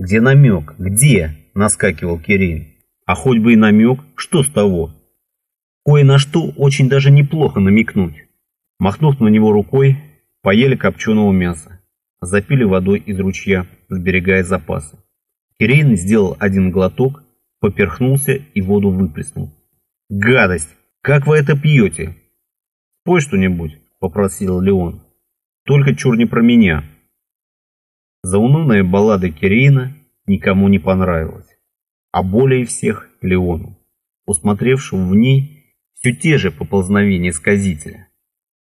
Где намек? Где? Наскакивал Кирин. А хоть бы и намек, что с того? Кое на что очень даже неплохо намекнуть. Махнув на него рукой, поели копченого мяса, запили водой из ручья, сберегая запасы. Кирейн сделал один глоток, поперхнулся и воду выплеснул. «Гадость! Как вы это пьете?» «Спой что-нибудь», — попросил Леон. «Только чур не про меня». Заунывная баллада Кирейна никому не понравилась, а более всех Леону, усмотревшему в ней все те же поползновения сказителя,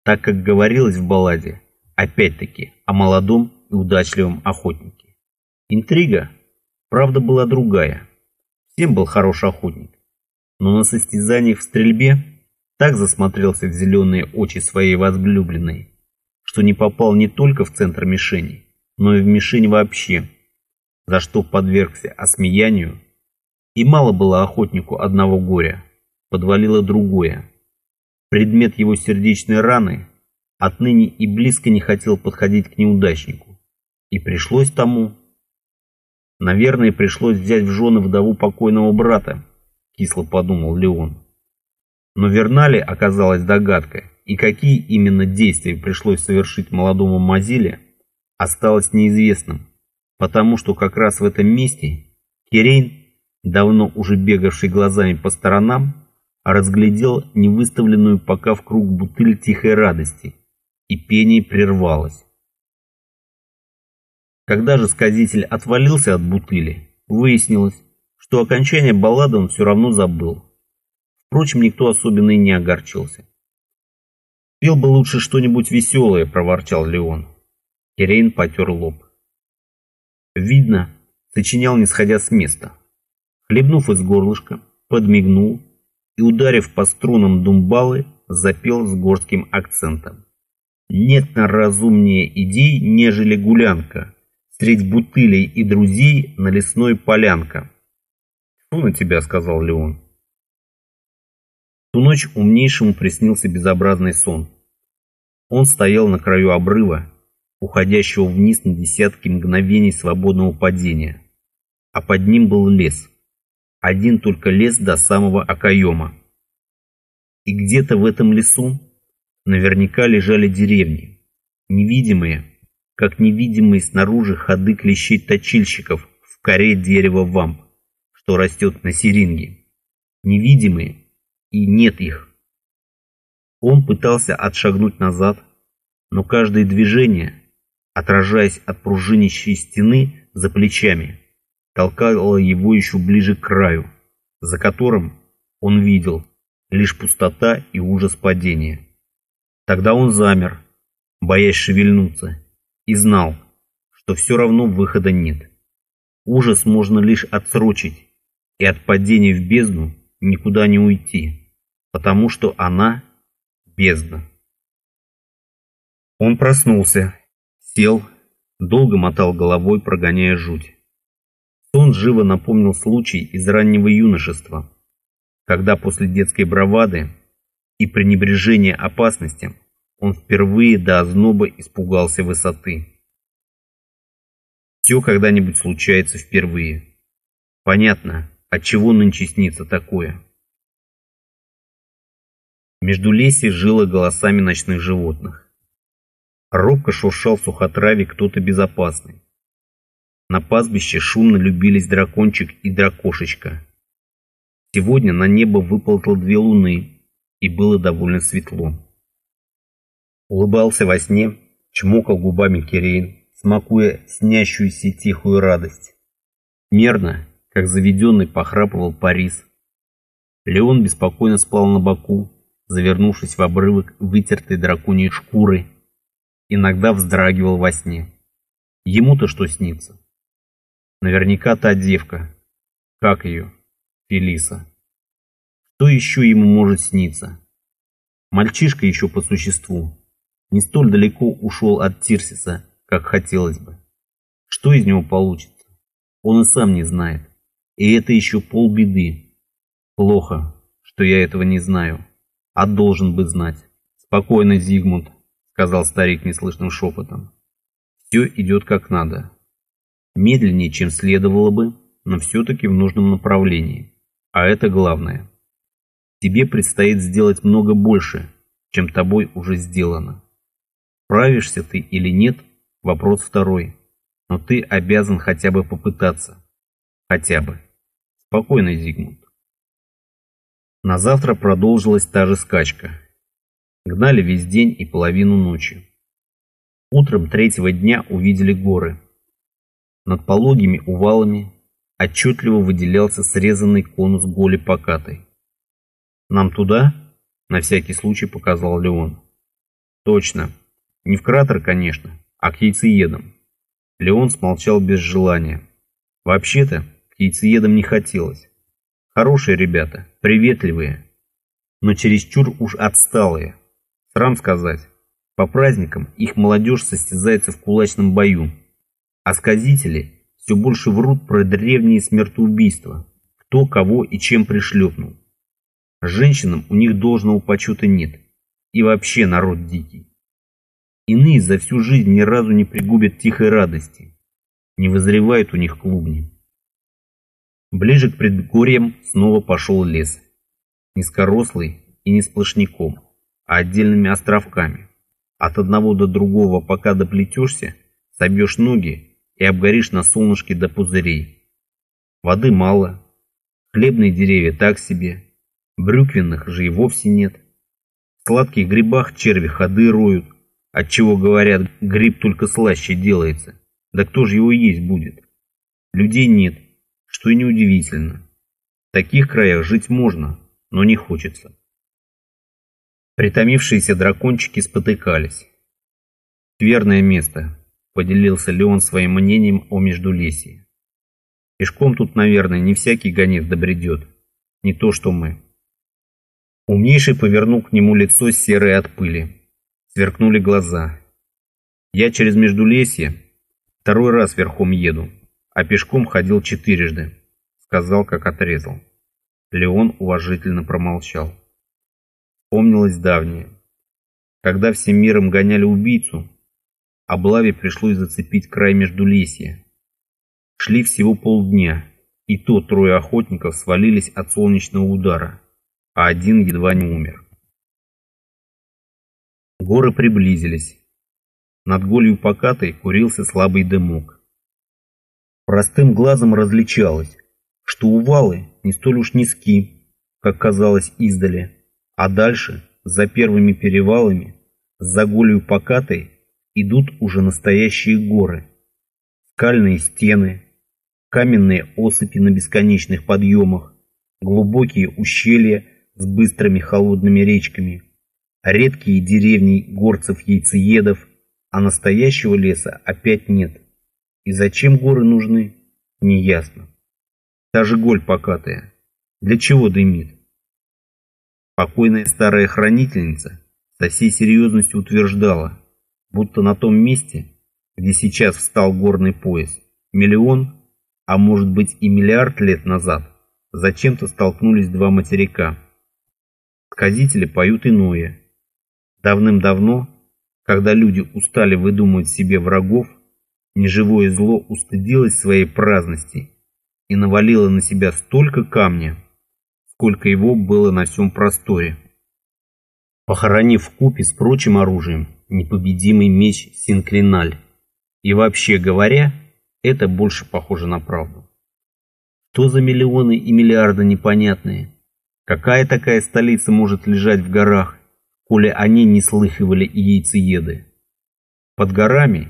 так как говорилось в балладе, опять-таки, о молодом и удачливом охотнике. Интрига, правда, была другая. Всем был хороший охотник, но на состязаниях в стрельбе так засмотрелся в зеленые очи своей возлюбленной, что не попал не только в центр мишени, но и в мишень вообще, за что подвергся осмеянию, и мало было охотнику одного горя, подвалило другое. Предмет его сердечной раны отныне и близко не хотел подходить к неудачнику, и пришлось тому... Наверное, пришлось взять в жены вдову покойного брата, кисло подумал Леон. Но верна ли оказалась догадка, и какие именно действия пришлось совершить молодому Мазиле, осталось неизвестным, потому что как раз в этом месте Кирейн, давно уже бегавший глазами по сторонам, разглядел невыставленную пока в круг бутыль тихой радости, и пение прервалось. Когда же сказитель отвалился от бутыли, выяснилось, что окончание баллады он все равно забыл. Впрочем, никто особенно и не огорчился. «Пел бы лучше что-нибудь веселое», — проворчал Леон. Кирейн потер лоб. Видно, сочинял не сходя с места. Хлебнув из горлышка, подмигнул и, ударив по струнам думбалы, запел с горским акцентом. Нет на разумнее идей, нежели гулянка, Средь бутылей и друзей на лесной полянка. «Фу на тебя», — сказал Леон. Ту ночь умнейшему приснился безобразный сон. Он стоял на краю обрыва уходящего вниз на десятки мгновений свободного падения. А под ним был лес. Один только лес до самого окоема. И где-то в этом лесу наверняка лежали деревни, невидимые, как невидимые снаружи ходы клещей-точильщиков в коре дерева вамп, что растет на серинге. Невидимые, и нет их. Он пытался отшагнуть назад, но каждое движение отражаясь от пружинищей стены за плечами, толкала его еще ближе к краю, за которым он видел лишь пустота и ужас падения. Тогда он замер, боясь шевельнуться, и знал, что все равно выхода нет. Ужас можно лишь отсрочить, и от падения в бездну никуда не уйти, потому что она бездна. Он проснулся Сел, долго мотал головой, прогоняя жуть. Сон живо напомнил случай из раннего юношества, когда после детской бравады и пренебрежения опасностям он впервые до озноба испугался высоты. Все когда-нибудь случается впервые. Понятно, от чего нынче снится такое. Между лесей жило голосами ночных животных. Робко шуршал в сухотраве кто-то безопасный. На пастбище шумно любились дракончик и дракошечка. Сегодня на небо выползло две луны, и было довольно светло. Улыбался во сне, чмокал губами Кирейн, смакуя снящуюся тихую радость. Мерно, как заведенный, похрапывал Парис. Леон беспокойно спал на боку, завернувшись в обрывок вытертой драконьей шкуры иногда вздрагивал во сне. Ему-то что снится? Наверняка та девка. Как ее? Фелиса. Что еще ему может сниться? Мальчишка еще по существу. Не столь далеко ушел от Тирсиса, как хотелось бы. Что из него получится? Он и сам не знает. И это еще полбеды. Плохо, что я этого не знаю. А должен бы знать. Спокойно, Зигмунд сказал старик неслышным шепотом. Все идет как надо. Медленнее, чем следовало бы, но все-таки в нужном направлении. А это главное. Тебе предстоит сделать много больше, чем тобой уже сделано. Правишься ты или нет – вопрос второй. Но ты обязан хотя бы попытаться. Хотя бы. Спокойно, Зигмунд. На завтра продолжилась та же скачка. Гнали весь день и половину ночи. Утром третьего дня увидели горы. Над пологими увалами отчетливо выделялся срезанный конус голи покатой. «Нам туда?» — на всякий случай показал Леон. «Точно. Не в кратер, конечно, а к яйцеедам». Леон смолчал без желания. Вообще-то, к яйцеедам не хотелось. Хорошие ребята, приветливые, но чересчур уж отсталые. Срам сказать, по праздникам их молодежь состязается в кулачном бою, а сказители все больше врут про древние смертоубийства, кто кого и чем пришлепнул. Женщинам у них должного почета нет, и вообще народ дикий. Иные за всю жизнь ни разу не пригубят тихой радости, не вызревают у них клубни. Ближе к предгорьям снова пошел лес, низкорослый и не сплошняком, отдельными островками. От одного до другого, пока доплетешься, собьешь ноги и обгоришь на солнышке до пузырей. Воды мало, хлебные деревья так себе, брюквенных же и вовсе нет. В сладких грибах черви ходы роют, отчего говорят, гриб только слаще делается. Да кто же его есть будет? Людей нет, что и неудивительно. В таких краях жить можно, но не хочется. Притомившиеся дракончики спотыкались. Верное место, поделился Леон своим мнением о Междулесье. Пешком тут, наверное, не всякий гонец добредет, не то что мы. Умнейший повернул к нему лицо серое от пыли. Сверкнули глаза. Я через Междулесье второй раз верхом еду, а пешком ходил четырежды, сказал, как отрезал. Леон уважительно промолчал. Помнилось давнее. Когда всем миром гоняли убийцу, Облаве пришлось зацепить край междулесья. Шли всего полдня, и то трое охотников свалились от солнечного удара, а один едва не умер. Горы приблизились. Над голью покатой курился слабый дымок. Простым глазом различалось, что увалы не столь уж низки, как казалось издали, а дальше, за первыми перевалами, за голью покатой, идут уже настоящие горы. Скальные стены, каменные осыпи на бесконечных подъемах, глубокие ущелья с быстрыми холодными речками, редкие деревни горцев-яйцеедов, а настоящего леса опять нет. И зачем горы нужны, неясно. Та же голь покатая. Для чего дымит? Покойная старая хранительница со всей серьезностью утверждала, будто на том месте, где сейчас встал горный пояс, миллион, а может быть и миллиард лет назад, зачем-то столкнулись два материка. Сказители поют иное. Давным-давно, когда люди устали выдумывать себе врагов, неживое зло устыдилось своей праздности и навалило на себя столько камня, сколько его было на всем просторе. Похоронив купе с прочим оружием, непобедимый меч Синклиналь. И вообще говоря, это больше похоже на правду. Что за миллионы и миллиарды непонятные? Какая такая столица может лежать в горах, коли они не слыхивали и яйцееды? Под горами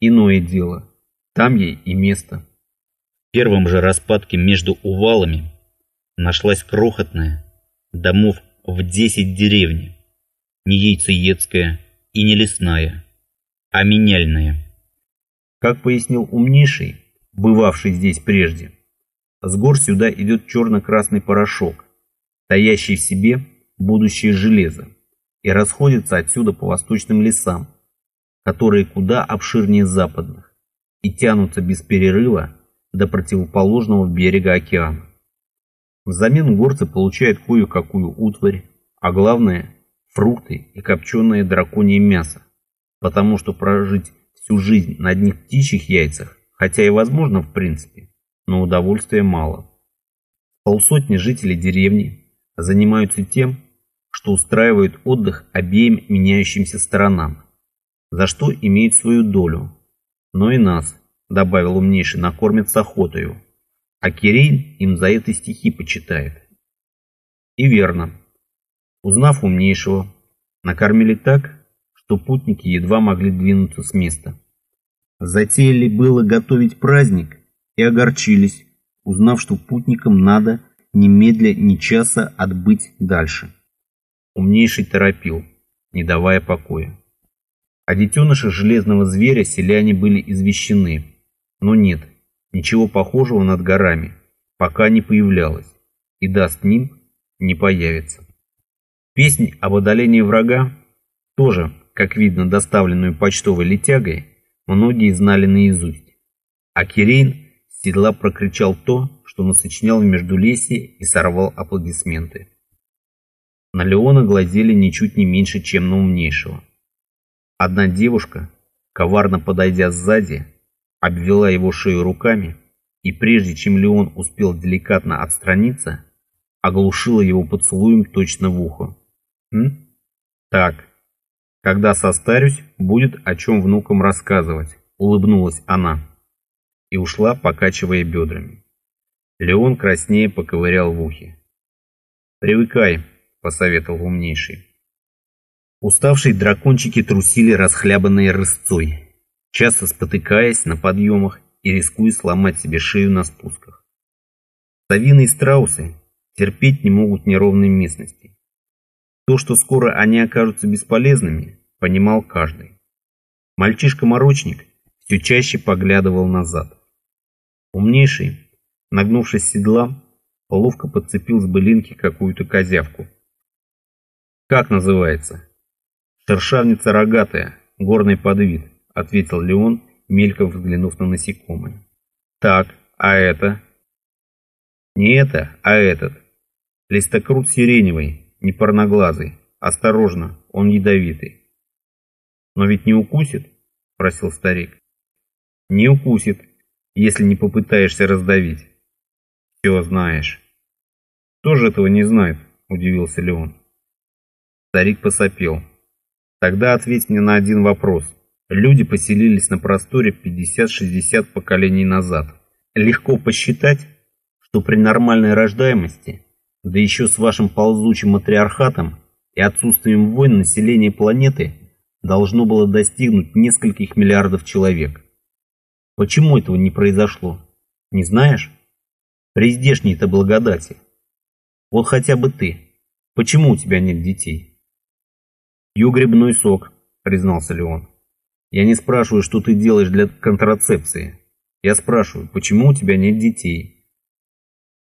иное дело, там ей и место. В первом же распадке между увалами нашлась крохотная, домов в десять деревни, не яйцеедская, и не лесная, а меняльная. Как пояснил умнейший, бывавший здесь прежде, с гор сюда идет черно-красный порошок, таящий в себе будущее железо, и расходится отсюда по восточным лесам, которые куда обширнее западных, и тянутся без перерыва до противоположного берега океана. Взамен горцы получают кое-какую утварь, а главное фрукты и копченое драконье мясо, потому что прожить всю жизнь на одних птичьих яйцах хотя и возможно в принципе, но удовольствия мало. Полсотни жителей деревни занимаются тем, что устраивают отдых обеим меняющимся сторонам, за что имеют свою долю. Но и нас, добавил умнейший, накормят с охотою, а Кирейн им за это стихи почитает. И верно. Узнав умнейшего, накормили так, что путники едва могли двинуться с места. Затеяли было готовить праздник и огорчились, узнав, что путникам надо немедля ни часа отбыть дальше. Умнейший торопил, не давая покоя. О детенышах железного зверя селяне были извещены, но нет, ничего похожего над горами пока не появлялось, и даст ним не появится. Песнь об одолении врага, тоже, как видно, доставленную почтовой летягой, многие знали наизусть. А Кирейн с седла прокричал то, что насочинял в междулесье и сорвал аплодисменты. На Леона глазели ничуть не меньше, чем на умнейшего. Одна девушка, коварно подойдя сзади, обвела его шею руками, и прежде чем Леон успел деликатно отстраниться, оглушила его поцелуем точно в ухо. «М? Так, когда состарюсь, будет о чем внукам рассказывать», — улыбнулась она и ушла, покачивая бедрами. Леон краснее поковырял в ухе. «Привыкай», — посоветовал умнейший. Уставшие дракончики трусили расхлябанной рысцой, часто спотыкаясь на подъемах и рискуя сломать себе шею на спусках. Совины и страусы терпеть не могут неровной местности. То, что скоро они окажутся бесполезными, понимал каждый. Мальчишка-морочник все чаще поглядывал назад. Умнейший, нагнувшись с седла, ловко подцепил с былинки какую-то козявку. «Как называется?» «Шершавница рогатая, горный подвид», — ответил Леон, мельком взглянув на насекомое. «Так, а это?» «Не это, а этот. Листокрут сиреневый, не парноглазый. Осторожно, он ядовитый». «Но ведь не укусит?» — просил старик. «Не укусит, если не попытаешься раздавить». «Все знаешь». «Кто же этого не знает?» — удивился Леон. Старик посопел. Тогда ответь мне на один вопрос. Люди поселились на просторе 50-60 поколений назад. Легко посчитать, что при нормальной рождаемости, да еще с вашим ползучим матриархатом и отсутствием войн население планеты должно было достигнуть нескольких миллиардов человек. Почему этого не произошло? Не знаешь? При здешней-то благодати. Вот хотя бы ты. Почему у тебя нет детей? «Пью сок», — признался Леон. «Я не спрашиваю, что ты делаешь для контрацепции. Я спрашиваю, почему у тебя нет детей?»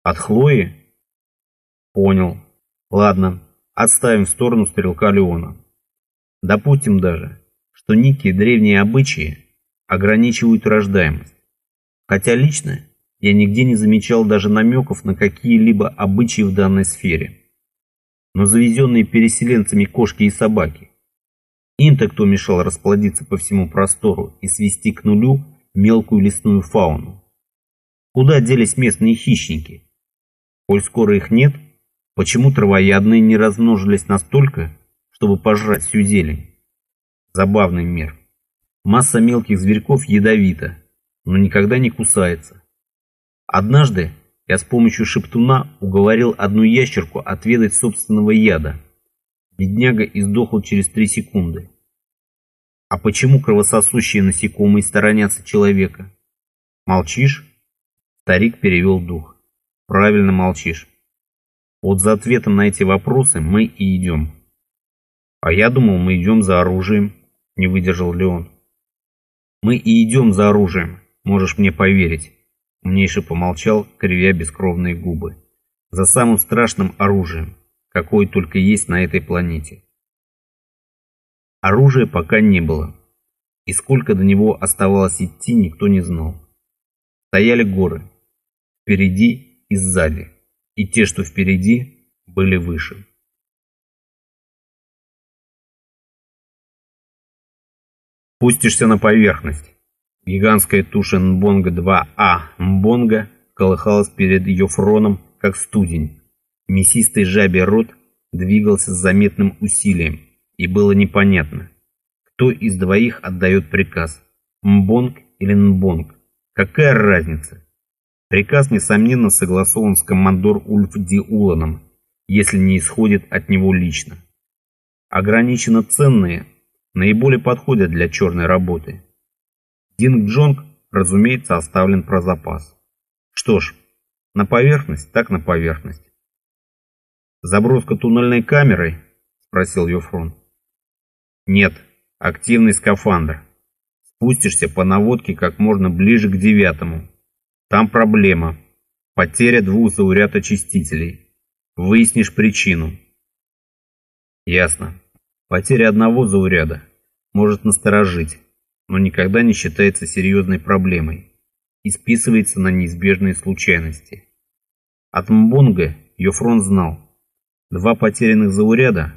«От Хлои?» «Понял. Ладно, отставим в сторону стрелка Леона. Допустим даже, что некие древние обычаи ограничивают рождаемость. Хотя лично я нигде не замечал даже намеков на какие-либо обычаи в данной сфере но завезенные переселенцами кошки и собаки. Им-то кто мешал расплодиться по всему простору и свести к нулю мелкую лесную фауну? Куда делись местные хищники? Коль скоро их нет, почему травоядные не размножились настолько, чтобы пожрать всю зелень? Забавный мир. Масса мелких зверьков ядовита, но никогда не кусается. Однажды я с помощью шептуна уговорил одну ящерку отведать собственного яда. Бедняга издохла через три секунды. А почему кровососущие насекомые сторонятся человека? Молчишь? Старик перевел дух. Правильно молчишь. Вот за ответом на эти вопросы мы и идем. А я думал, мы идем за оружием, не выдержал Леон. Мы и идем за оружием, можешь мне поверить. Умнейший помолчал, кривя бескровные губы. За самым страшным оружием, какое только есть на этой планете. Оружия пока не было, и сколько до него оставалось идти, никто не знал. Стояли горы, впереди и сзади, и те, что впереди, были выше. Пустишься на поверхность. Гигантская туша Нбонга-2А Мбонга колыхалась перед Йофроном, как студень. Мясистый жабий рот двигался с заметным усилием, и было непонятно, кто из двоих отдает приказ, Мбонг или Нбонг. Какая разница? Приказ, несомненно, согласован с командор Ульф Ди Уланом, если не исходит от него лично. Ограниченно ценные наиболее подходят для черной работы. Динг Джонг, разумеется, оставлен про запас. Что ж, на поверхность, так на поверхность. Заброска туннельной камерой? Спросил Юфрон. Нет, активный скафандр. Спустишься по наводке как можно ближе к девятому. Там проблема. Потеря двух зауряд очистителей. Выяснишь причину. Ясно. Потеря одного зауряда может насторожить но никогда не считается серьезной проблемой и списывается на неизбежные случайности. От Мбонга Йофрон знал, два потерянных зауряда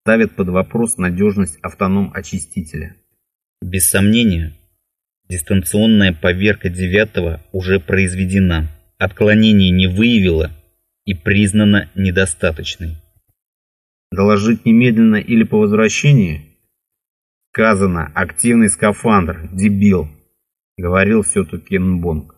ставят под вопрос надежность автоном-очистителя. Без сомнения, дистанционная поверка девятого уже произведена, отклонений не выявила и признана недостаточной. Доложить немедленно или по возвращении – Сказано, активный скафандр, дебил, говорил все-таки Нбонг.